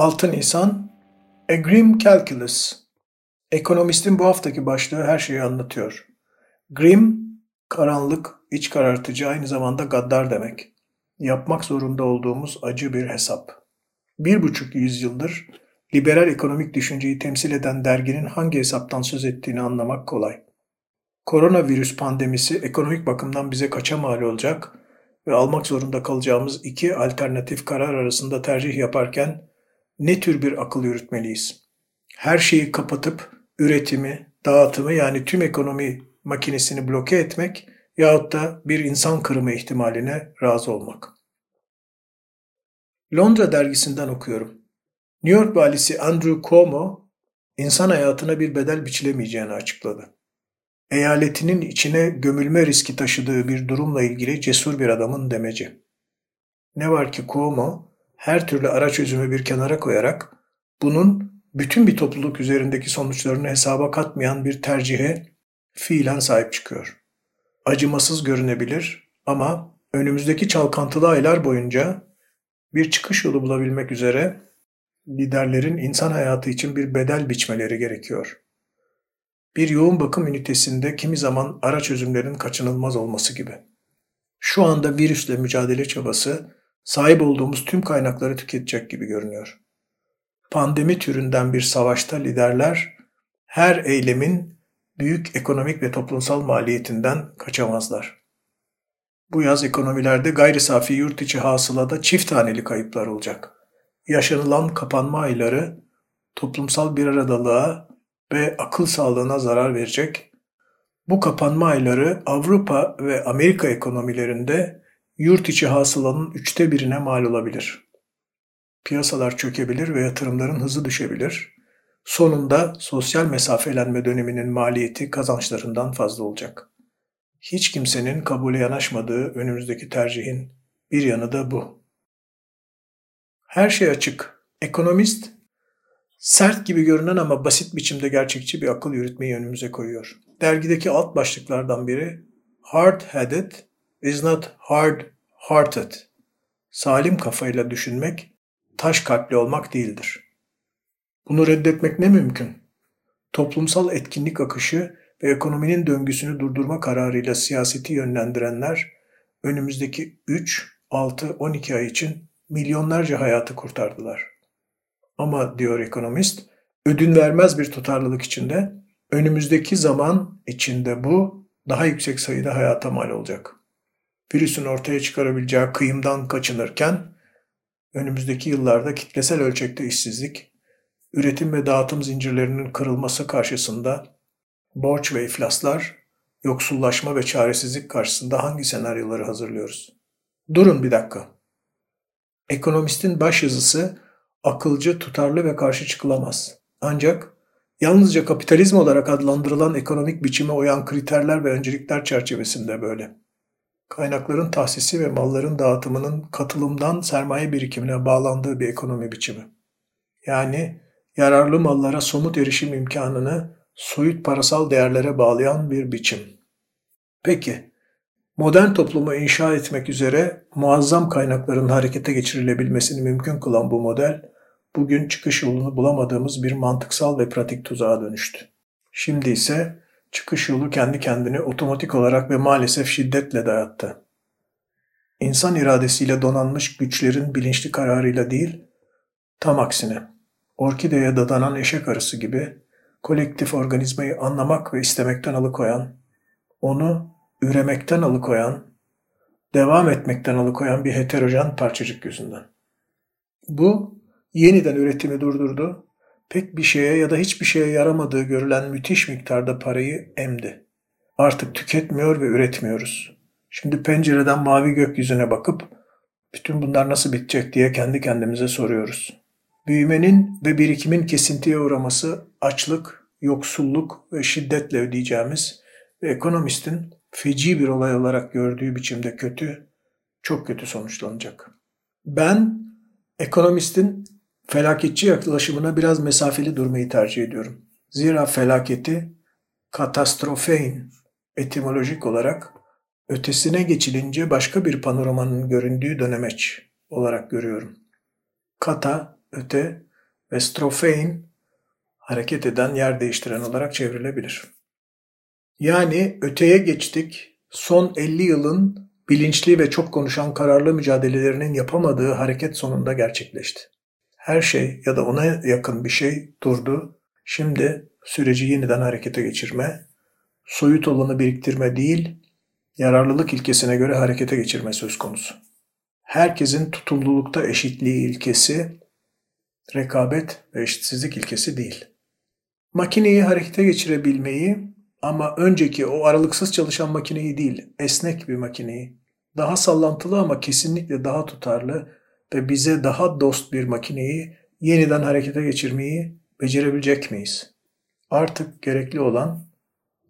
Altı Nisan A Grim Calculus Ekonomistin bu haftaki başlığı her şeyi anlatıyor. Grim, karanlık, iç karartıcı, aynı zamanda gaddar demek. Yapmak zorunda olduğumuz acı bir hesap. Bir buçuk yüzyıldır liberal ekonomik düşünceyi temsil eden derginin hangi hesaptan söz ettiğini anlamak kolay. Koronavirüs pandemisi ekonomik bakımdan bize kaça mal olacak ve almak zorunda kalacağımız iki alternatif karar arasında tercih yaparken ne tür bir akıl yürütmeliyiz? Her şeyi kapatıp üretimi, dağıtımı yani tüm ekonomi makinesini bloke etmek yahut da bir insan kırımı ihtimaline razı olmak. Londra dergisinden okuyorum. New York valisi Andrew Cuomo, insan hayatına bir bedel biçilemeyeceğini açıkladı. Eyaletinin içine gömülme riski taşıdığı bir durumla ilgili cesur bir adamın demeci. Ne var ki Cuomo, her türlü ara çözümü bir kenara koyarak bunun bütün bir topluluk üzerindeki sonuçlarını hesaba katmayan bir tercihe fiilen sahip çıkıyor. Acımasız görünebilir ama önümüzdeki çalkantılı aylar boyunca bir çıkış yolu bulabilmek üzere liderlerin insan hayatı için bir bedel biçmeleri gerekiyor. Bir yoğun bakım ünitesinde kimi zaman ara çözümlerin kaçınılmaz olması gibi. Şu anda virüsle mücadele çabası sahip olduğumuz tüm kaynakları tüketecek gibi görünüyor. Pandemi türünden bir savaşta liderler her eylemin büyük ekonomik ve toplumsal maliyetinden kaçamazlar. Bu yaz ekonomilerde gayri safi yurt içi hasılada çift taneli kayıplar olacak. Yaşanılan kapanma ayları toplumsal bir aradalığa ve akıl sağlığına zarar verecek. Bu kapanma ayları Avrupa ve Amerika ekonomilerinde yurt içi hasılanın üçte birine mal olabilir. Piyasalar çökebilir ve yatırımların hızı düşebilir. Sonunda sosyal mesafelenme döneminin maliyeti kazançlarından fazla olacak. Hiç kimsenin kabule yanaşmadığı önümüzdeki tercihin bir yanı da bu. Her şey açık. Ekonomist, sert gibi görünen ama basit biçimde gerçekçi bir akıl yürütmeyi önümüze koyuyor. Dergideki alt başlıklardan biri Hard-headed is not hard-hearted. Salim kafayla düşünmek, taş kalpli olmak değildir. Bunu reddetmek ne mümkün? Toplumsal etkinlik akışı ve ekonominin döngüsünü durdurma kararıyla siyaseti yönlendirenler önümüzdeki 3, 6, 12 ay için milyonlarca hayatı kurtardılar. Ama diyor ekonomist, ödün vermez bir tutarlılık içinde önümüzdeki zaman içinde bu daha yüksek sayıda hayata mal olacak. Virüsün ortaya çıkarabileceği kıyımdan kaçınırken önümüzdeki yıllarda kitlesel ölçekte işsizlik, üretim ve dağıtım zincirlerinin kırılması karşısında borç ve iflaslar, yoksullaşma ve çaresizlik karşısında hangi senaryoları hazırlıyoruz? Durun bir dakika. Ekonomistin başyazısı akılcı, tutarlı ve karşı çıkılamaz. Ancak yalnızca kapitalizm olarak adlandırılan ekonomik biçime uyan kriterler ve öncelikler çerçevesinde böyle. Kaynakların tahsisi ve malların dağıtımının katılımdan sermaye birikimine bağlandığı bir ekonomi biçimi. Yani yararlı mallara somut erişim imkanını soyut parasal değerlere bağlayan bir biçim. Peki, modern toplumu inşa etmek üzere muazzam kaynakların harekete geçirilebilmesini mümkün kılan bu model, bugün çıkış yolunu bulamadığımız bir mantıksal ve pratik tuzağa dönüştü. Şimdi ise çıkış yolu kendi kendini otomatik olarak ve maalesef şiddetle dayattı. İnsan iradesiyle donanmış güçlerin bilinçli kararıyla değil, tam aksine, orkideye dadanan eşek arısı gibi kolektif organizmayı anlamak ve istemekten alıkoyan, onu üremekten alıkoyan, devam etmekten alıkoyan bir heterojen parçacık yüzünden. Bu yeniden üretimi durdurdu, pek bir şeye ya da hiçbir şeye yaramadığı görülen müthiş miktarda parayı emdi. Artık tüketmiyor ve üretmiyoruz. Şimdi pencereden mavi gökyüzüne bakıp Bütün bunlar nasıl bitecek diye kendi kendimize soruyoruz. Büyümenin ve birikimin kesintiye uğraması açlık, yoksulluk ve şiddetle ödeyeceğimiz ve ekonomistin feci bir olay olarak gördüğü biçimde kötü, çok kötü sonuçlanacak. Ben ekonomistin felaketçi yaklaşımına biraz mesafeli durmayı tercih ediyorum. Zira felaketi katastrofein etimolojik olarak ötesine geçilince başka bir panoramanın göründüğü dönemeç olarak görüyorum. Kata, öte ve strofein hareket eden, yer değiştiren olarak çevrilebilir. Yani öteye geçtik, son 50 yılın bilinçli ve çok konuşan kararlı mücadelelerinin yapamadığı hareket sonunda gerçekleşti. Her şey ya da ona yakın bir şey durdu. Şimdi süreci yeniden harekete geçirme, soyut olanı biriktirme değil, yararlılık ilkesine göre harekete geçirme söz konusu. Herkesin tutumlulukta eşitliği ilkesi, rekabet ve eşitsizlik ilkesi değil. Makineyi harekete geçirebilmeyi ama önceki o aralıksız çalışan makineyi değil, esnek bir makineyi, daha sallantılı ama kesinlikle daha tutarlı ve bize daha dost bir makineyi yeniden harekete geçirmeyi becerebilecek miyiz? Artık gerekli olan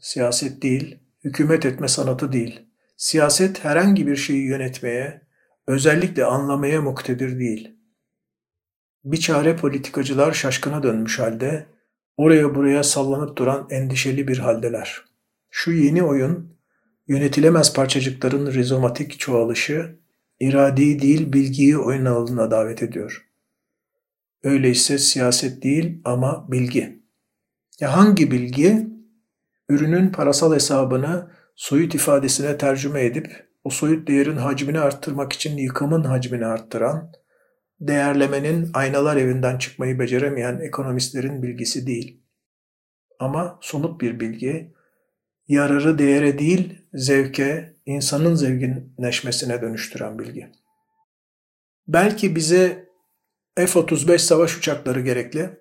siyaset değil, hükümet etme sanatı değil. Siyaset herhangi bir şeyi yönetmeye, özellikle anlamaya muktedir değil. Bir çare politikacılar şaşkına dönmüş halde, oraya buraya sallanıp duran endişeli bir haldeler. Şu yeni oyun, yönetilemez parçacıkların rizomatik çoğalışı, iradi değil bilgiyi oyun alanına davet ediyor. Öyleyse siyaset değil ama bilgi. Ya hangi bilgi? Ürünün parasal hesabını soyut ifadesine tercüme edip o soyut değerin hacmini arttırmak için yıkımın hacmini arttıran, değerlemenin aynalar evinden çıkmayı beceremeyen ekonomistlerin bilgisi değil. Ama somut bir bilgi, yararı değere değil, zevke, insanın zevginleşmesine dönüştüren bilgi. Belki bize F-35 savaş uçakları gerekli.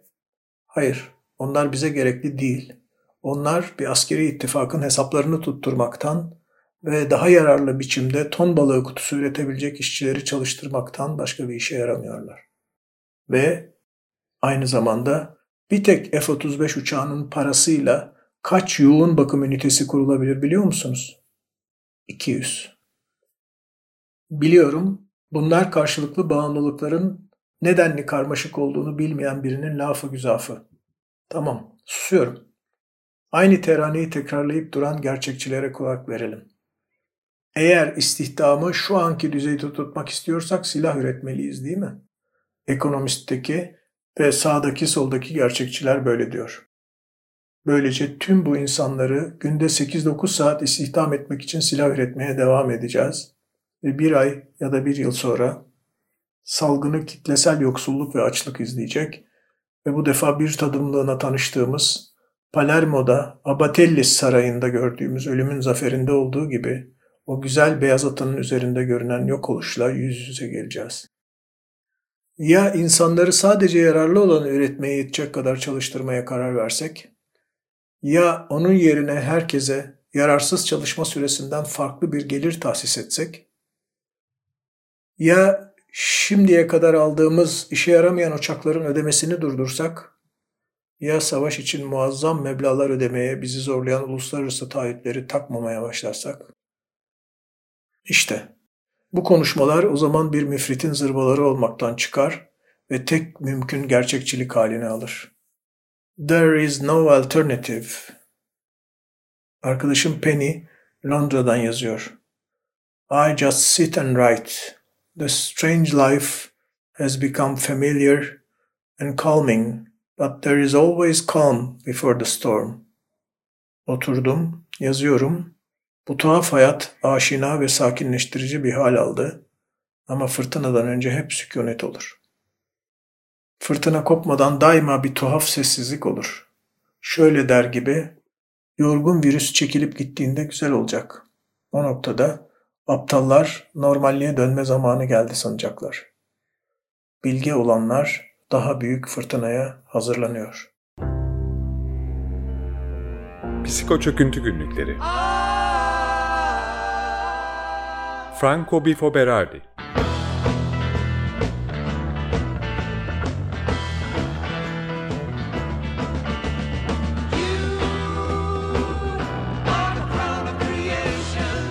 Hayır, onlar bize gerekli değil. Onlar bir askeri ittifakın hesaplarını tutturmaktan ve daha yararlı biçimde ton balığı kutusu üretebilecek işçileri çalıştırmaktan başka bir işe yaramıyorlar. Ve aynı zamanda bir tek F-35 uçağının parasıyla kaç yoğun bakım ünitesi kurulabilir biliyor musunuz? 200. Biliyorum bunlar karşılıklı bağımlılıkların nedenli karmaşık olduğunu bilmeyen birinin lafı güzafı. Tamam, susuyorum. Aynı teraneyi tekrarlayıp duran gerçekçilere kulak verelim. Eğer istihdamı şu anki düzeyde tutmak istiyorsak silah üretmeliyiz değil mi? Ekonomistteki ve sağdaki soldaki gerçekçiler böyle diyor. Böylece tüm bu insanları günde 8-9 saat istihdam etmek için silah üretmeye devam edeceğiz. Ve bir ay ya da bir yıl sonra salgını kitlesel yoksulluk ve açlık izleyecek ve bu defa bir tadımlığına tanıştığımız Palermo'da Abatellis Sarayı'nda gördüğümüz ölümün zaferinde olduğu gibi o güzel beyaz atının üzerinde görünen yok oluşla yüz yüze geleceğiz. Ya insanları sadece yararlı olanı üretmeye yetecek kadar çalıştırmaya karar versek, ya onun yerine herkese yararsız çalışma süresinden farklı bir gelir tahsis etsek, ya şimdiye kadar aldığımız işe yaramayan uçakların ödemesini durdursak, ya savaş için muazzam meblalar ödemeye bizi zorlayan uluslararası taahhütleri takmamaya başlarsak? İşte bu konuşmalar o zaman bir müfritin zırvaları olmaktan çıkar ve tek mümkün gerçekçilik halini alır. There is no alternative. Arkadaşım Penny Londra'dan yazıyor. I just sit and write. The strange life has become familiar and calming, but there is always calm before the storm. Oturdum, yazıyorum. Bu tuhaf hayat aşina ve sakinleştirici bir hal aldı. Ama fırtınadan önce hep sükunet olur. Fırtına kopmadan daima bir tuhaf sessizlik olur. Şöyle der gibi, yorgun virüs çekilip gittiğinde güzel olacak. O noktada aptallar normalliğe dönme zamanı geldi sanacaklar. Bilge olanlar daha büyük fırtınaya hazırlanıyor. Psiko Çöküntü Günlükleri Franco Bifo Berardi